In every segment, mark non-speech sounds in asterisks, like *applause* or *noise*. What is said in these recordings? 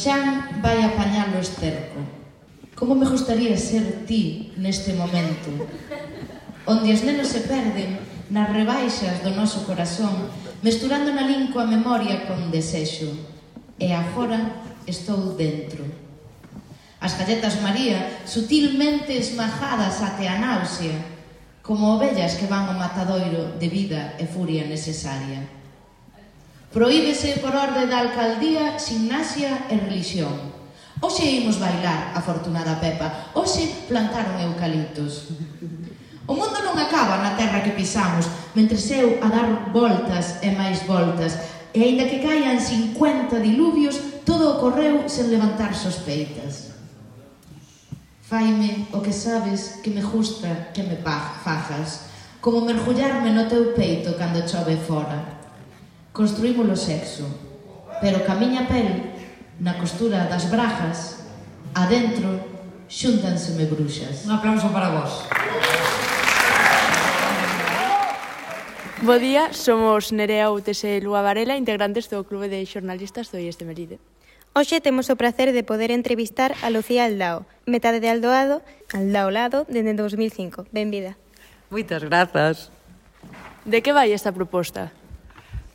Xan vai apañar o esterco. Como me gustaría ser ti neste momento? Onde os nenos se perden nas rebaixas do noso corazón, mesturando na linco a memoria con desexo. E agora estou dentro. As galletas María, sutilmente esmajadas até a náusea, como ovellas que van ao matadoiro de vida e furia necesaria. Proíbese por orde da alcaldía gimnasia e religión. Oxe imos bailar, afortunada Pepa. Oxe plantaron eucaliptos. O mundo non acaba na terra que pisamos, mentre eu a dar voltas e máis voltas. E aínda que caian 50 diluvios, todo ocorreu sen levantar sospeitas. Faime o que sabes que me gusta que me fajas, como mergullarme no teu peito cando chove fora construímos o sexo, pero camiña pel na costura das brajas, adentro xúntanseme bruxas. Un aplauso para vos. Bo día, somos Nerea Outes e Lua Varela, integrantes do Clube de Xornalistas do IES de Meride. Hoxe temos o placer de poder entrevistar a Lucía Aldao, metade de Aldoado, Aldao Lado, dende 2005. Benvida. Moitas grazas. De que vai esta proposta?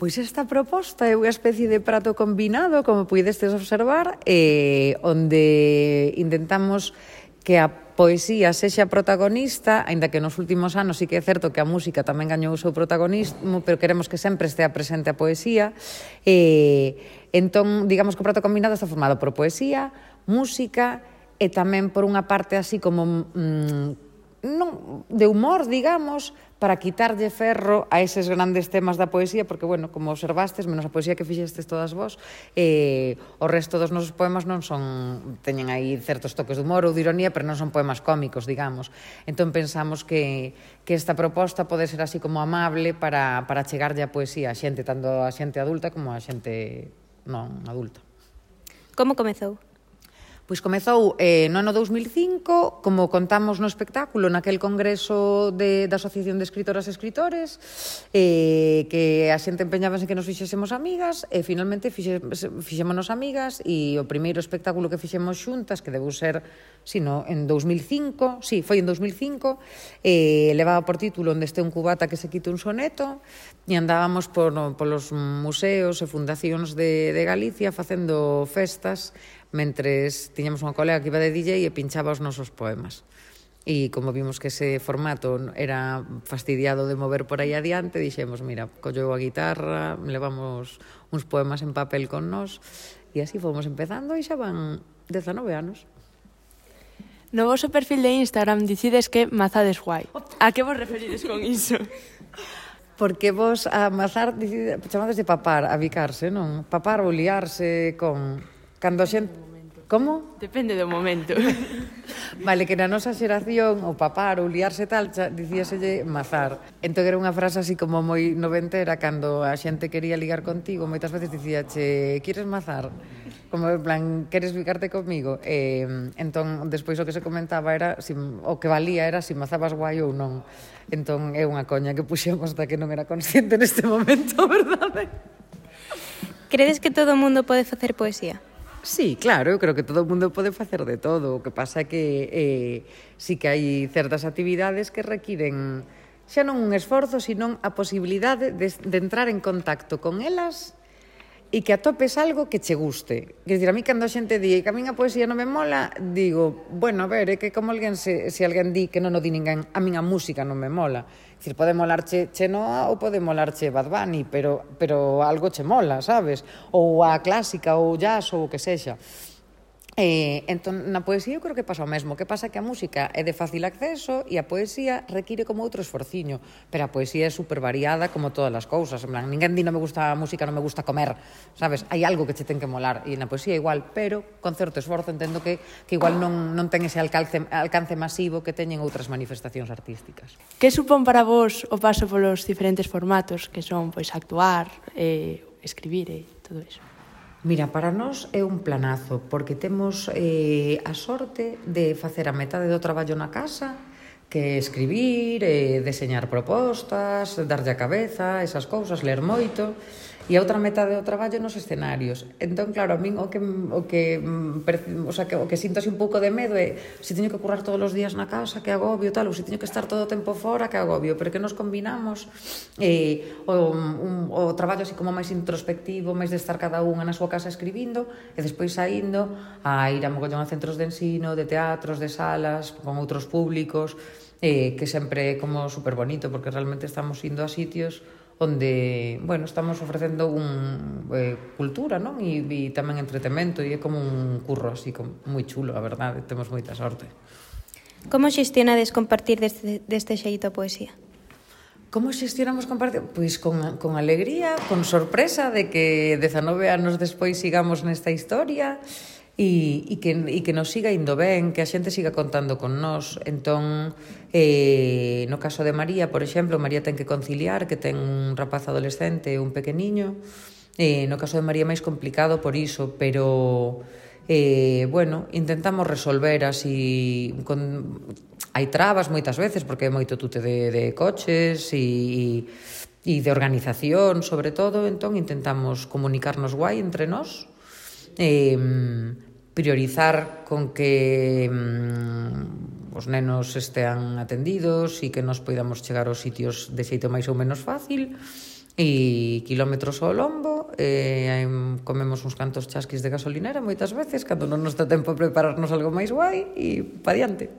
Pois esta proposta é unha especie de prato combinado, como puidestes observar, eh, onde intentamos que a poesía sexa protagonista, aínda que nos últimos anos sí que é certo que a música tamén gañou o seu protagonismo, pero queremos que sempre estea presente a poesía. Eh, entón, digamos que o prato combinado está formado por poesía, música e tamén por unha parte así como mm, non, de humor, digamos, para quitarlle ferro a eses grandes temas da poesía, porque, bueno, como observastes, menos a poesía que fixestes todas vos, eh, o resto dos nosos poemas non son, teñen aí certos toques de humor ou de ironía, pero non son poemas cómicos, digamos. Entón pensamos que, que esta proposta pode ser así como amable para, para chegarlle a poesía a xente, tanto a xente adulta como a xente non adulta. Como comezou? Pois comezou eh, no ano 2005, como contamos no espectáculo, naquel congreso de, da Asociación de Escritoras e Escritores, eh, que a xente empeñábase que nos fixésemos amigas, e finalmente fixe, fixémonos amigas, e o primeiro espectáculo que fixemos xuntas, que debeu ser, sino en 2005, sí, foi en 2005, eh, levaba por título Onde este un cubata que se quite un soneto, e andábamos por, no, polos museos e fundacións de, de Galicia facendo festas mentres tiñamos unha colega que iba de DJ e pinchaba os nosos poemas. E como vimos que ese formato era fastidiado de mover por aí adiante, dixemos, mira, colleu a guitarra, levamos uns poemas en papel con nós, e así fomos empezando e xa van 19 anos. No vosso perfil de Instagram dicides que mazades guai. A que vos referides con iso? *laughs* Porque vos a mazar chamades de papar, a bicarse, non? Papar ou liarse con Cando a xente... Como? Depende do momento. *laughs* vale, que na nosa xeración, o papar, ou liarse tal, xa, dicíaselle mazar. Entón era unha frase así como moi noventera, cando a xente quería ligar contigo, moitas veces dicíache, quieres mazar? Como en plan, queres ligarte comigo? E, entón, despois o que se comentaba era, si, o que valía era se si mazabas guai ou non. Entón, é unha coña que puxemos da que non era consciente neste momento, *laughs* verdade? Credes que todo o mundo pode facer poesía? Sí, claro, eu creo que todo o mundo pode facer de todo. O que pasa é que eh, sí que hai certas actividades que requiren xa non un esforzo, sino a posibilidade de, de entrar en contacto con elas e que atopes algo que che guste. Quer dizer, a mí cando a xente di que a min a poesía non me mola, digo, bueno, a ver, é que como alguén se, se alguén di que non o di ninguén, a min a música non me mola. Quer dizer, pode molarche Chenoa ou pode molarche Bad Bunny, pero, pero algo che mola, sabes? Ou a clásica, ou jazz, ou o que sexa. Eh, entón, na poesía eu creo que pasa o mesmo, que pasa que a música é de fácil acceso e a poesía require como outro esforciño, pero a poesía é super variada como todas as cousas, en plan, ninguén di non me gusta a música, non me gusta comer, sabes? Hai algo que che ten que molar, e na poesía igual, pero con certo esforzo entendo que, que igual non, non ten ese alcance, alcance masivo que teñen outras manifestacións artísticas. Que supón para vos o paso polos diferentes formatos, que son pois actuar, eh, escribir e eh, todo iso? Mira, para nós é un planazo, porque temos eh, a sorte de facer a metade do traballo na casa, que escribir, eh, deseñar propostas, darlle a cabeza, esas cousas, ler moito e a outra metade do traballo nos escenarios. Entón, claro, a min o que o que, mm, o sea, que, o que sinto así un pouco de medo é se teño que currar todos os días na casa, que agobio, tal, ou se teño que estar todo o tempo fora, que agobio, pero que nos combinamos eh, o, un, o traballo así como máis introspectivo, máis de estar cada unha na súa casa escribindo e despois saindo a ir a mogollón a centros de ensino, de teatros, de salas, con outros públicos, eh, que sempre é como super bonito porque realmente estamos indo a sitios onde, bueno, estamos ofrecendo un eh, cultura, non? E, e tamén entretemento e é como un curro así como, moi chulo, a verdade, temos moita sorte. Como xestionades compartir deste, deste xeito a poesía? Como xestionamos compartir? Pois con, con alegría, con sorpresa de que 19 anos despois sigamos nesta historia, e, e, que, e que nos siga indo ben, que a xente siga contando con nós. Entón, eh, no caso de María, por exemplo, María ten que conciliar, que ten un rapaz adolescente e un pequeniño. Eh, no caso de María máis complicado por iso, pero eh, bueno, intentamos resolver así con hai trabas moitas veces porque é moito tute de, de coches e, e de organización sobre todo, entón intentamos comunicarnos guai entre nós eh, priorizar con que mm, os nenos estean atendidos e que nos poidamos chegar aos sitios de xeito máis ou menos fácil e kilómetros ao lombo e comemos uns cantos chasquis de gasolinera moitas veces cando non nos dá tempo a prepararnos algo máis guai e pa diante.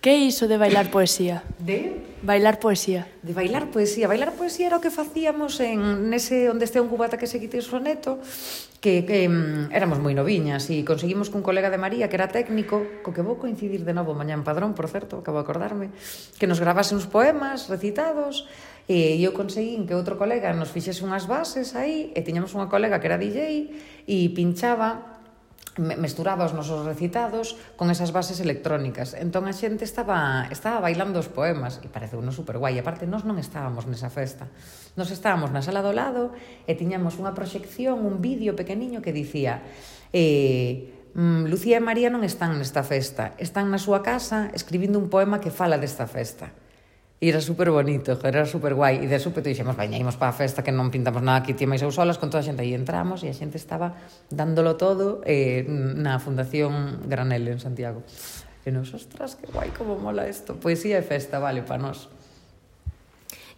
Que iso de bailar poesía? De? Bailar poesía. De bailar poesía. Bailar poesía era o que facíamos en nese onde este un cubata que se quite o soneto, que, que um, éramos moi noviñas e conseguimos cun colega de María que era técnico, co que vou coincidir de novo mañá en Padrón, por certo, acabo de acordarme, que nos gravase uns poemas recitados e eu conseguín que outro colega nos fixese unhas bases aí e tiñamos unha colega que era DJ e pinchaba mesturaba os nosos recitados con esas bases electrónicas. Entón a xente estaba, estaba bailando os poemas e parece uno super guai. E aparte, nós non estábamos nesa festa. Nos estábamos na sala do lado e tiñamos unha proxección, un vídeo pequeniño que dicía eh, mm, Lucía e María non están nesta festa, están na súa casa escribindo un poema que fala desta festa. E era super bonito, era super guai. E de súpeto dixemos, veñaímos para a festa que non pintamos nada aquí, tímais ou solas con toda a xente. E entramos e a xente estaba dándolo todo eh, na Fundación Granel en Santiago. E nos, ostras, que guai, como mola isto. Poesía e festa, vale, para nós.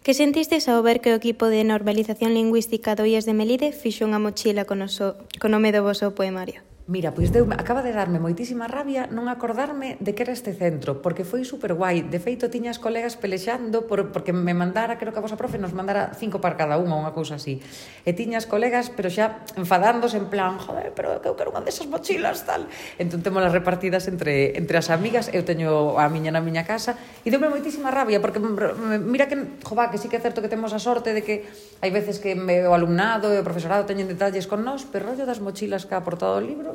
Que sentistes ao ver que o equipo de normalización lingüística do IES de Melide fixo unha mochila con, oso, so, con nome do vosso poemario? Mira, pois deu, acaba de darme moitísima rabia non acordarme de que era este centro, porque foi super guai. De feito, tiña as colegas pelexando por, porque me mandara, creo que a vosa profe nos mandara cinco para cada unha, unha cousa así. E tiña as colegas, pero xa enfadándose en plan, joder, pero que eu quero unha desas mochilas, tal. Entón temos las repartidas entre, entre as amigas, eu teño a miña na miña casa, e deume moitísima rabia, porque mira que, jova, que sí que é certo que temos a sorte de que hai veces que o alumnado e o profesorado teñen detalles con nós, pero rollo das mochilas que ha aportado o libro,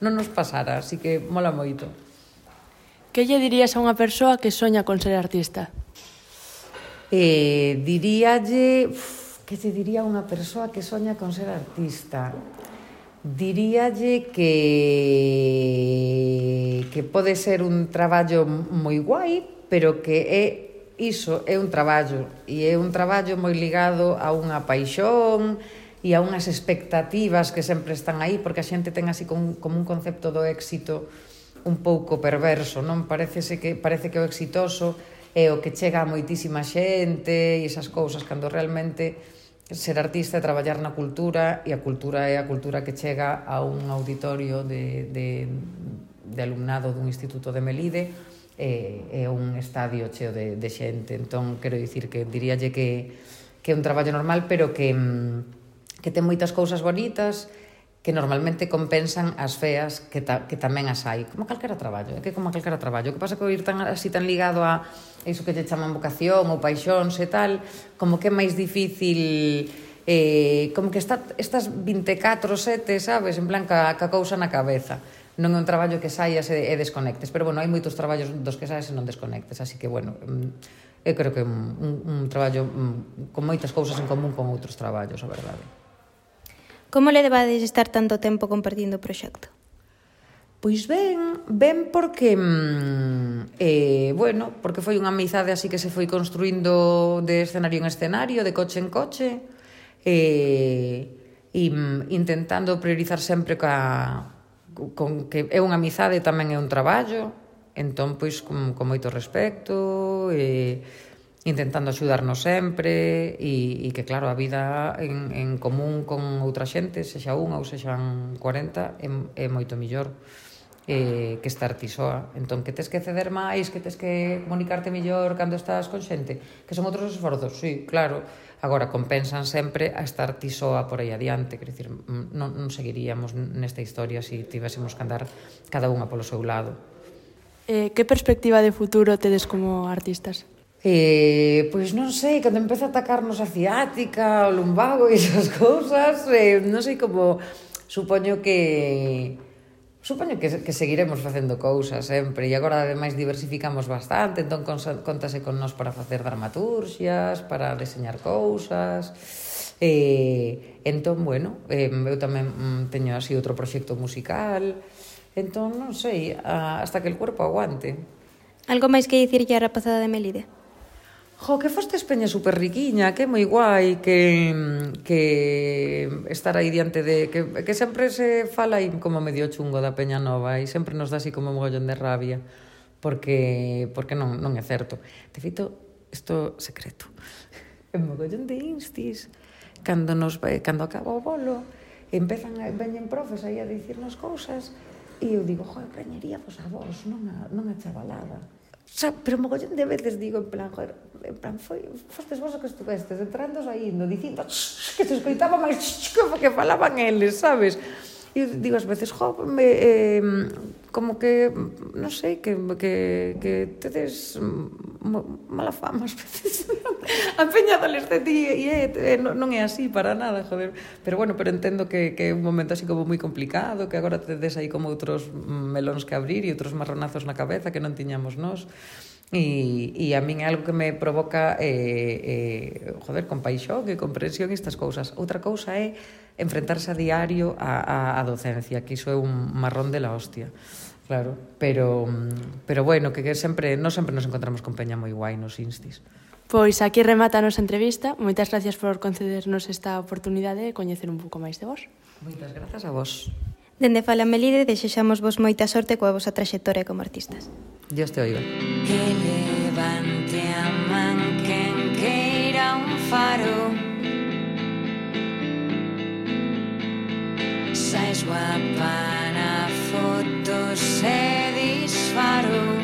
non nos pasara, así que mola moito. Que lle dirías a unha persoa que soña con ser artista? Eh, diríalle... Uf, que te diría unha persoa que soña con ser artista? Diríalle que que pode ser un traballo moi guai, pero que é iso é un traballo e é un traballo moi ligado a unha paixón, e a unhas expectativas que sempre están aí, porque a xente ten así como, como un concepto do éxito un pouco perverso, non? Parecese que, parece que o exitoso é o que chega a moitísima xente e esas cousas, cando realmente ser artista é traballar na cultura e a cultura é a cultura que chega a un auditorio de, de, de alumnado dun instituto de Melide e, é un estadio cheo de, de xente entón quero dicir que diríalle que, que é un traballo normal pero que mm, que ten moitas cousas bonitas que normalmente compensan as feas que, ta, que tamén as hai. Como calquera traballo, é que como calquera traballo. O que pasa que o ir tan, así tan ligado a iso que lle chaman vocación ou paixóns e tal, como que é máis difícil eh, como que está, estas 24 7, sabes, en plan ca, ca cousa na cabeza non é un traballo que saias e, e desconectes pero bueno, hai moitos traballos dos que saias e non desconectes así que bueno mm, eu creo que é un, un, un traballo mm, con moitas cousas en común con outros traballos, a verdade Como le debades estar tanto tempo compartindo o proxecto? Pois ben, ben porque mm, eh, bueno, porque foi unha amizade así que se foi construindo de escenario en escenario, de coche en coche eh, e intentando priorizar sempre ca, con que é unha amizade tamén é un traballo entón pois con, con moito respecto e eh, intentando axudarnos sempre e, e que claro, a vida en, en común con outra xente, sexa unha ou sexan 40, é, é moito millor eh, que estar ti soa. Entón, que tes que ceder máis, que tes que comunicarte mellor cando estás con xente, que son outros esforzos, sí, claro. Agora, compensan sempre a estar ti soa por aí adiante, quer dicir, mm, non, non seguiríamos nesta historia se si tivésemos que andar cada unha polo seu lado. Eh, que perspectiva de futuro tedes como artistas? eh, pois non sei, cando empeza a atacarnos a ciática, o lumbago e *laughs* esas cousas, eh, non sei como supoño que supoño que, que seguiremos facendo cousas sempre e agora ademais diversificamos bastante entón contase con nós para facer dramaturgias, para deseñar cousas Eh, entón, bueno eh, eu tamén mm, teño así outro proxecto musical entón, non sei, hasta que el cuerpo aguante Algo máis que dicirlle a rapazada de Melide? Jo, que foste peña super riquiña, que moi guai, que, que estar aí diante de... Que, que sempre se fala aí como medio chungo da Peña Nova e sempre nos dá así como un mogollón de rabia porque, porque non, non é certo. De feito, isto secreto. É *laughs* un mogollón de instis. Cando, nos, cando acaba o bolo, empezan, a, veñen profes aí a dicirnos cousas e eu digo, joder, preñería vos a vos, non a, non a chavalada xa, pero mogollón de veces digo en plan, joder, en plan, foi, fostes vos o que estuvestes, entrando, saindo, dicindo, que se escoitaba máis que falaban eles, sabes? e digo ás veces, jo, me, eh, como que, non sei, que, que, que tedes mala fama ás veces. *laughs* a peña adolescente e, e, e non é así para nada, joder. Pero bueno, pero entendo que, que é un momento así como moi complicado, que agora tedes aí como outros melóns que abrir e outros marronazos na cabeza que non tiñamos nós. E, e a min é algo que me provoca eh, eh, joder, compaixón e comprensión estas cousas. Outra cousa é enfrentarse a diario a, a, a docencia, que iso é un marrón de la hostia. Claro, pero, pero bueno, que, que sempre, non sempre nos encontramos con peña moi guai nos instis. Pois aquí remata a nosa entrevista. Moitas gracias por concedernos esta oportunidade de coñecer un pouco máis de vos. Moitas grazas a vos. Dende Falamelide desexamos vos moita sorte coa vosa traxectoria como artistas. Dios te oiga que levante a man quen queira un faro. Sais guapa na foto se disfaro.